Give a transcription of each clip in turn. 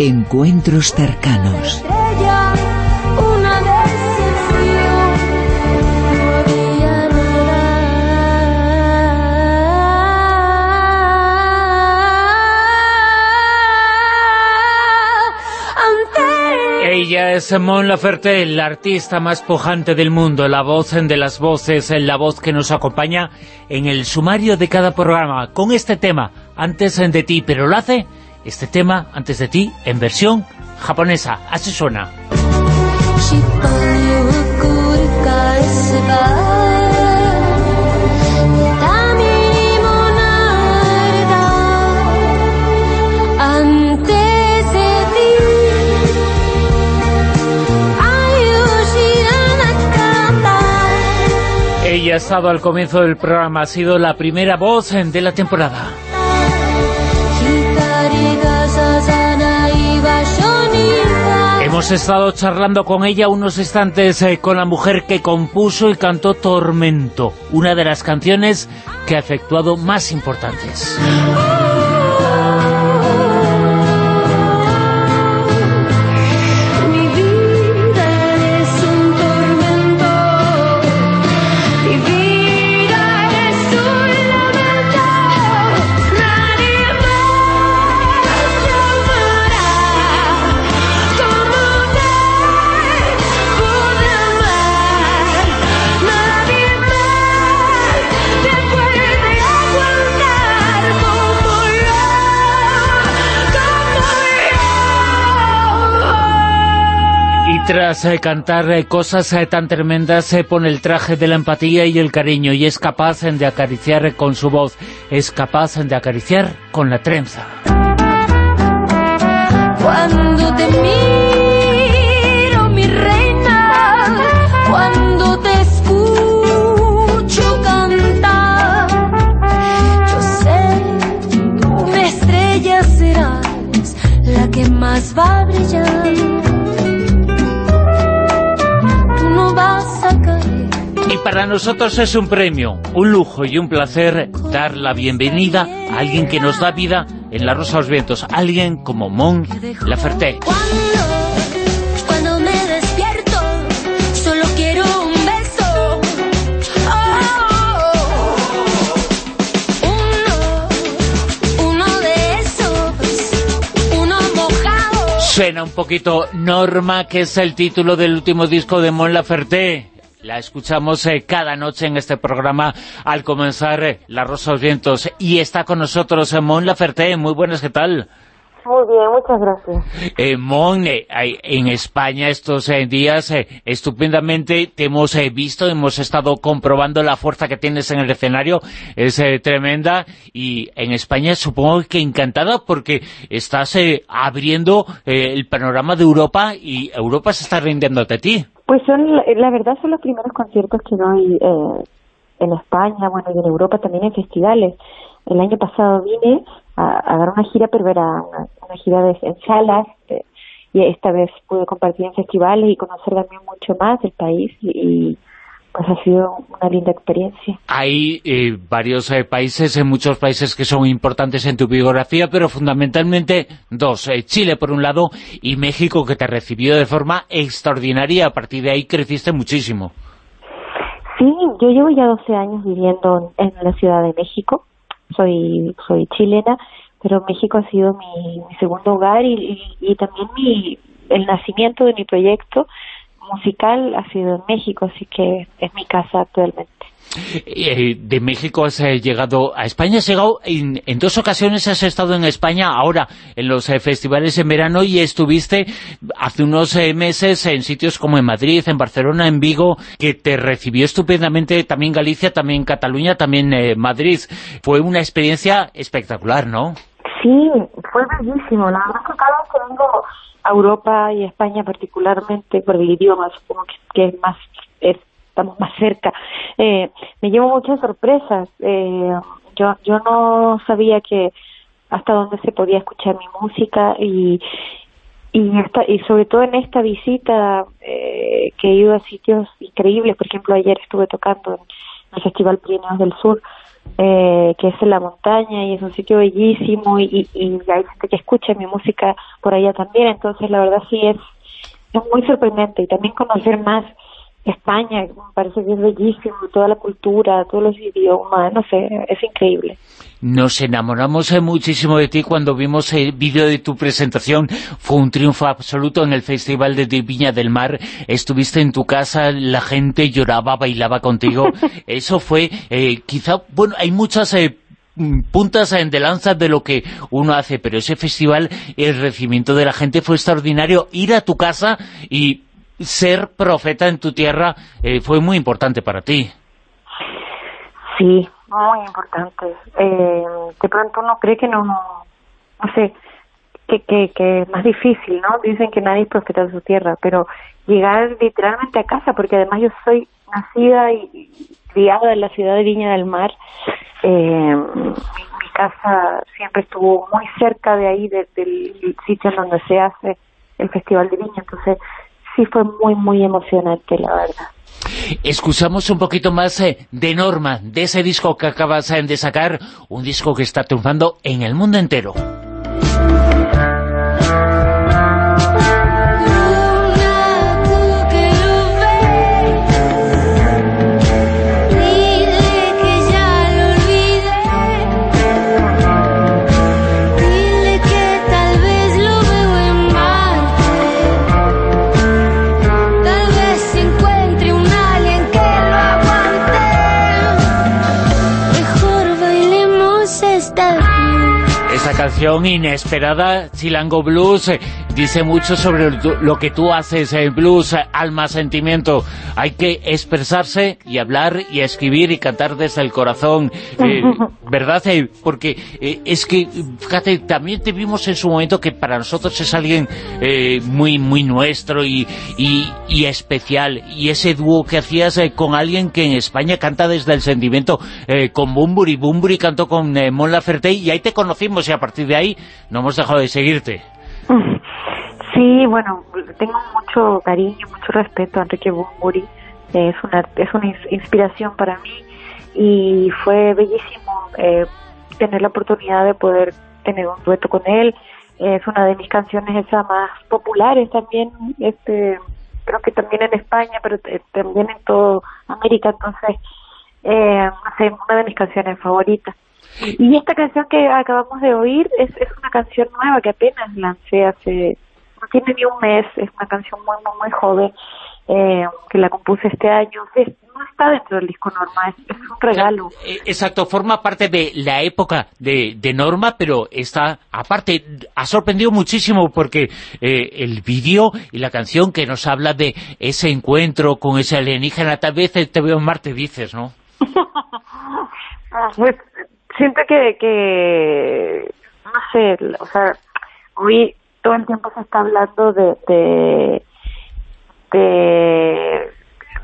Encuentros cercanos. Ella es Mon Laferte, la artista más pujante del mundo, la voz de las voces, la voz que nos acompaña en el sumario de cada programa, con este tema, Antes de ti, pero lo hace, este tema, Antes de ti, en versión japonesa. Así suena. Ella ha estado al comienzo del programa, ha sido la primera voz de la temporada. Hemos estado charlando con ella unos instantes eh, con la mujer que compuso y cantó Tormento, una de las canciones que ha efectuado más importantes. Tras eh, cantar eh, cosas eh, tan tremendas se pone el traje de la empatía y el cariño y es capaz de acariciar con su voz, es capaz de acariciar con la trenza. Cuando te miro, para nosotros es un premio, un lujo y un placer dar la bienvenida a alguien que nos da vida en La Rosa de los Vientos, alguien como Mon Laferte. Mojado. Suena un poquito Norma, que es el título del último disco de Mon Laferte. La escuchamos eh, cada noche en este programa al comenzar eh, La Rosa de los Vientos. Y está con nosotros eh, Mon Laferte. Muy buenas, ¿qué tal? Muy bien, muchas gracias. Eh, Mon, eh, en España estos eh, días estupendamente te hemos visto, hemos estado comprobando la fuerza que tienes en el escenario, es tremenda, y en España supongo que encantada porque estás abriendo el panorama de Europa y Europa se está rindiéndote a ti. Pues son, la- verdad son los primeros conciertos que doy eh, en España, bueno, y en Europa también en festivales. El año pasado vine a, a dar una gira, pero era una, una gira de, en salas, eh, y esta vez pude compartir en festivales y conocer también mucho más del país, y, pues ha sido una linda experiencia. Hay eh, varios eh, países, en muchos países que son importantes en tu biografía, pero fundamentalmente dos. eh, Chile, por un lado, y México, que te recibió de forma extraordinaria. A partir de ahí creciste muchísimo. Sí, yo llevo ya 12 años viviendo en la Ciudad de México. Soy soy chilena, pero México ha sido mi, mi segundo hogar y, y, y también mi el nacimiento de mi proyecto musical ha sido en México, así que es mi casa actualmente. Eh, de México has eh, llegado a España, has llegado en, en dos ocasiones, has estado en España, ahora en los eh, festivales en verano y estuviste hace unos eh, meses en sitios como en Madrid, en Barcelona, en Vigo, que te recibió estupendamente también Galicia, también Cataluña, también eh, Madrid. Fue una experiencia espectacular, ¿no? Sí, fue bellísimo. La verdad que cada vez que vengo a Europa y España particularmente por el idioma, supongo que, es más es- estamos más cerca, eh, me llevo muchas sorpresas. Eh, yo yo no sabía que hasta dónde se podía escuchar mi música y y esta, y sobre todo en esta visita eh, que he ido a sitios increíbles, por ejemplo ayer estuve tocando en el Festival Pirineos del Sur eh, que es en la montaña y es un sitio bellísimo y, y, y hay gente que escucha mi música por allá también, entonces la verdad sí es, es muy sorprendente. Y también conocer más España, me parece que es bellísimo, toda la cultura, todos los idiomas, no sé, es increíble. Nos enamoramos eh, muchísimo de ti cuando vimos el vídeo de tu presentación. Fue un triunfo absoluto en el Festival de Viña del Mar. Estuviste en tu casa, la gente lloraba, bailaba contigo. Eso fue, eh, quizá, bueno, hay muchas... Eh, puntas de lanza de lo que uno hace, pero ese festival, el recibimiento de la gente fue extraordinario. Ir a tu casa y ser profeta en tu tierra eh, fue muy importante para ti. Sí, muy importante. Eh, de pronto uno cree que no, no sé, que, que, que es más difícil, ¿no? Dicen que nadie es profeta en su tierra, pero llegar literalmente a casa, porque además yo soy nacida y criada en la ciudad de Viña del Mar, eh, mi, casa siempre estuvo muy cerca de ahí, de- del sitio en donde se hace el Festival de Viña, entonces sí fue muy, muy emocionante, la verdad. Escuchamos un poquito más eh, de Norma, de ese disco que acabas eh, de sacar, un disco que está triunfando en el mundo entero. Canción inesperada, Chilango Blues, eh, dice mucho sobre lo- que tú haces en blues, alma, sentimiento. Hay que expresarse y hablar y escribir y cantar desde el corazón, eh, ¿verdad? Porque eh, es que, fíjate, también te vimos en su momento que para nosotros es alguien eh, muy muy nuestro y, y, y especial. Y ese dúo que hacías eh, con alguien que en España canta desde el sentimiento, eh, con Bumburi. Bumburi cantó con eh, Mon Laferte y ahí te conocimos y a partir de ahí no hemos dejado de seguirte. Sí, bueno, tengo mucho cariño, mucho respeto a Enrique Bumburi. Es una, es una ins- inspiración para mí y fue bellísimo eh, tener la oportunidad de poder tener un dueto con él. Es una de mis canciones esas más populares también, este creo que también en España, pero también en toda América, entonces, eh, sé, una de mis canciones favoritas. Y esta canción que acabamos de oír es, es una canción nueva que apenas lancé hace, tiene ni un mes, es una canción muy, muy, muy joven, eh, que la compuse este año. Es- no está dentro del disco normal, es, es un regalo. Eh, Exacto, forma parte de la época de, de Norma, pero está, aparte, ha sorprendido muchísimo porque eh, el vídeo y la canción que nos habla de ese encuentro con ese alienígena, tal vez te veo en Marte, dices, ¿no? Ah, Pues siento que, que, no sé, o sea, hoy todo el tiempo se está hablando de, de, de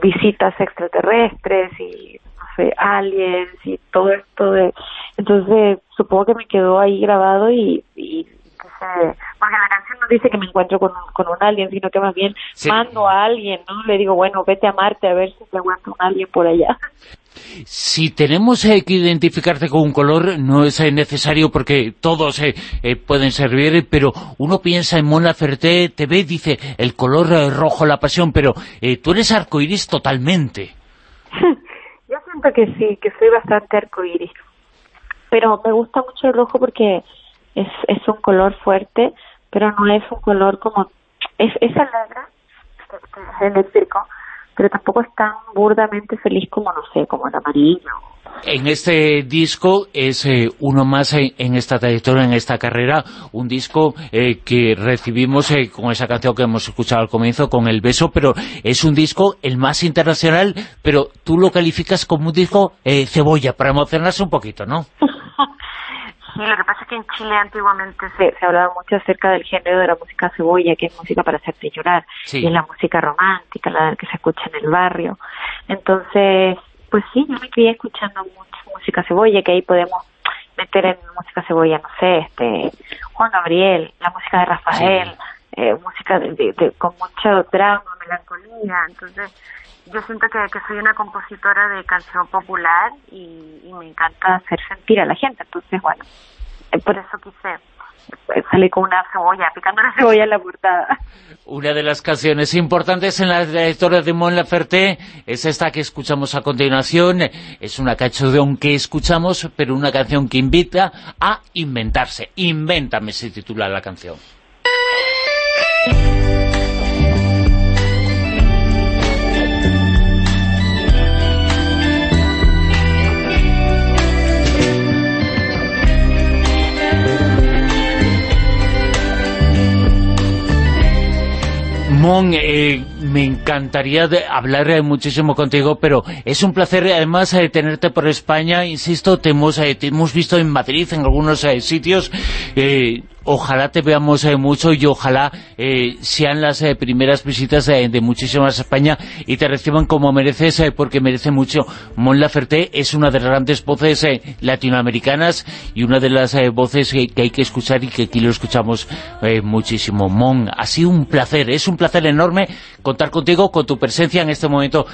visitas extraterrestres y, no sé, aliens y todo esto de... Entonces, supongo que me quedó ahí grabado y... y porque la canción no dice que me encuentro con un, con un alien, sino que más bien Sí. mando a alguien, ¿no? Le digo, bueno, vete a Marte a ver si te aguanta un alien por allá. Si tenemos eh, que identificarte con un color, no es eh, necesario porque todos eh, eh, pueden servir, pero uno piensa en Mon Laferte, te ve, dice, el color eh, rojo, la pasión, pero tú eres arcoiris totalmente. Yo siento que sí, que soy bastante arcoíris. Pero me gusta mucho el rojo porque es, es un color fuerte, pero no es un color como... Es, es alegre, es eléctrico, pero tampoco es tan burdamente feliz como, no sé, como el amarillo. En este disco es eh, uno más en, en esta trayectoria, en esta carrera, un disco eh, que recibimos eh, con esa canción que hemos escuchado al comienzo, con El Beso, pero es un disco el más internacional, pero tú lo calificas como un disco eh, cebolla, para emocionarse un poquito, ¿no? Sí, lo que pasa es que en Chile antiguamente se, se hablaba mucho acerca del género de la música cebolla, que es música para hacerte llorar, Sí. y es la música romántica, la que se escucha en el barrio. Entonces, pues sí, yo me crié escuchando mucha música cebolla, que ahí podemos meter en música cebolla, no sé, este Juan Gabriel, la música de Rafael, eh, música de, de- de- con mucho drama, melancolía, entonces yo siento que, que soy una compositora de canción popular y, me encanta hacer sentir a la gente. Entonces, bueno, eh, por eso quise eh, salir con una cebolla, picando una cebolla en la portada. Una de las canciones importantes en la trayectoria de Mon Laferte es esta que escuchamos a continuación. Es una canción que escuchamos, pero una canción que invita a inventarse. Invéntame se titula la canción. Mon, eh, me encantaría de hablar eh, muchísimo contigo, pero es un placer además eh, tenerte por España, insisto, te hemos, eh, te hemos visto en Madrid, en algunos eh, sitios, eh, ojalá te veamos eh, mucho y ojalá eh, sean las eh, primeras visitas eh, de muchísimas a España y te reciban como mereces, eh, porque merece mucho. Mon Laferte es una de las grandes voces eh, latinoamericanas y una de las voces que, que hay que escuchar y que aquí lo escuchamos muchísimo. Mon, ha sido un placer, es un placer enorme contar contigo, con tu presencia en este momento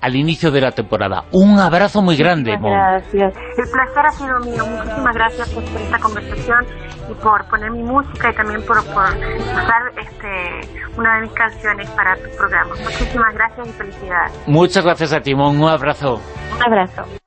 al inicio de la temporada. Un abrazo muy grande, Mon. gracias. El placer ha sido mío. Muchísimas gracias por esta conversación y por poner mi música y también por, por usar este, una de mis canciones para tu programa. Muchísimas gracias y felicidades. Muchas gracias a ti, Mon. Un abrazo. Un abrazo.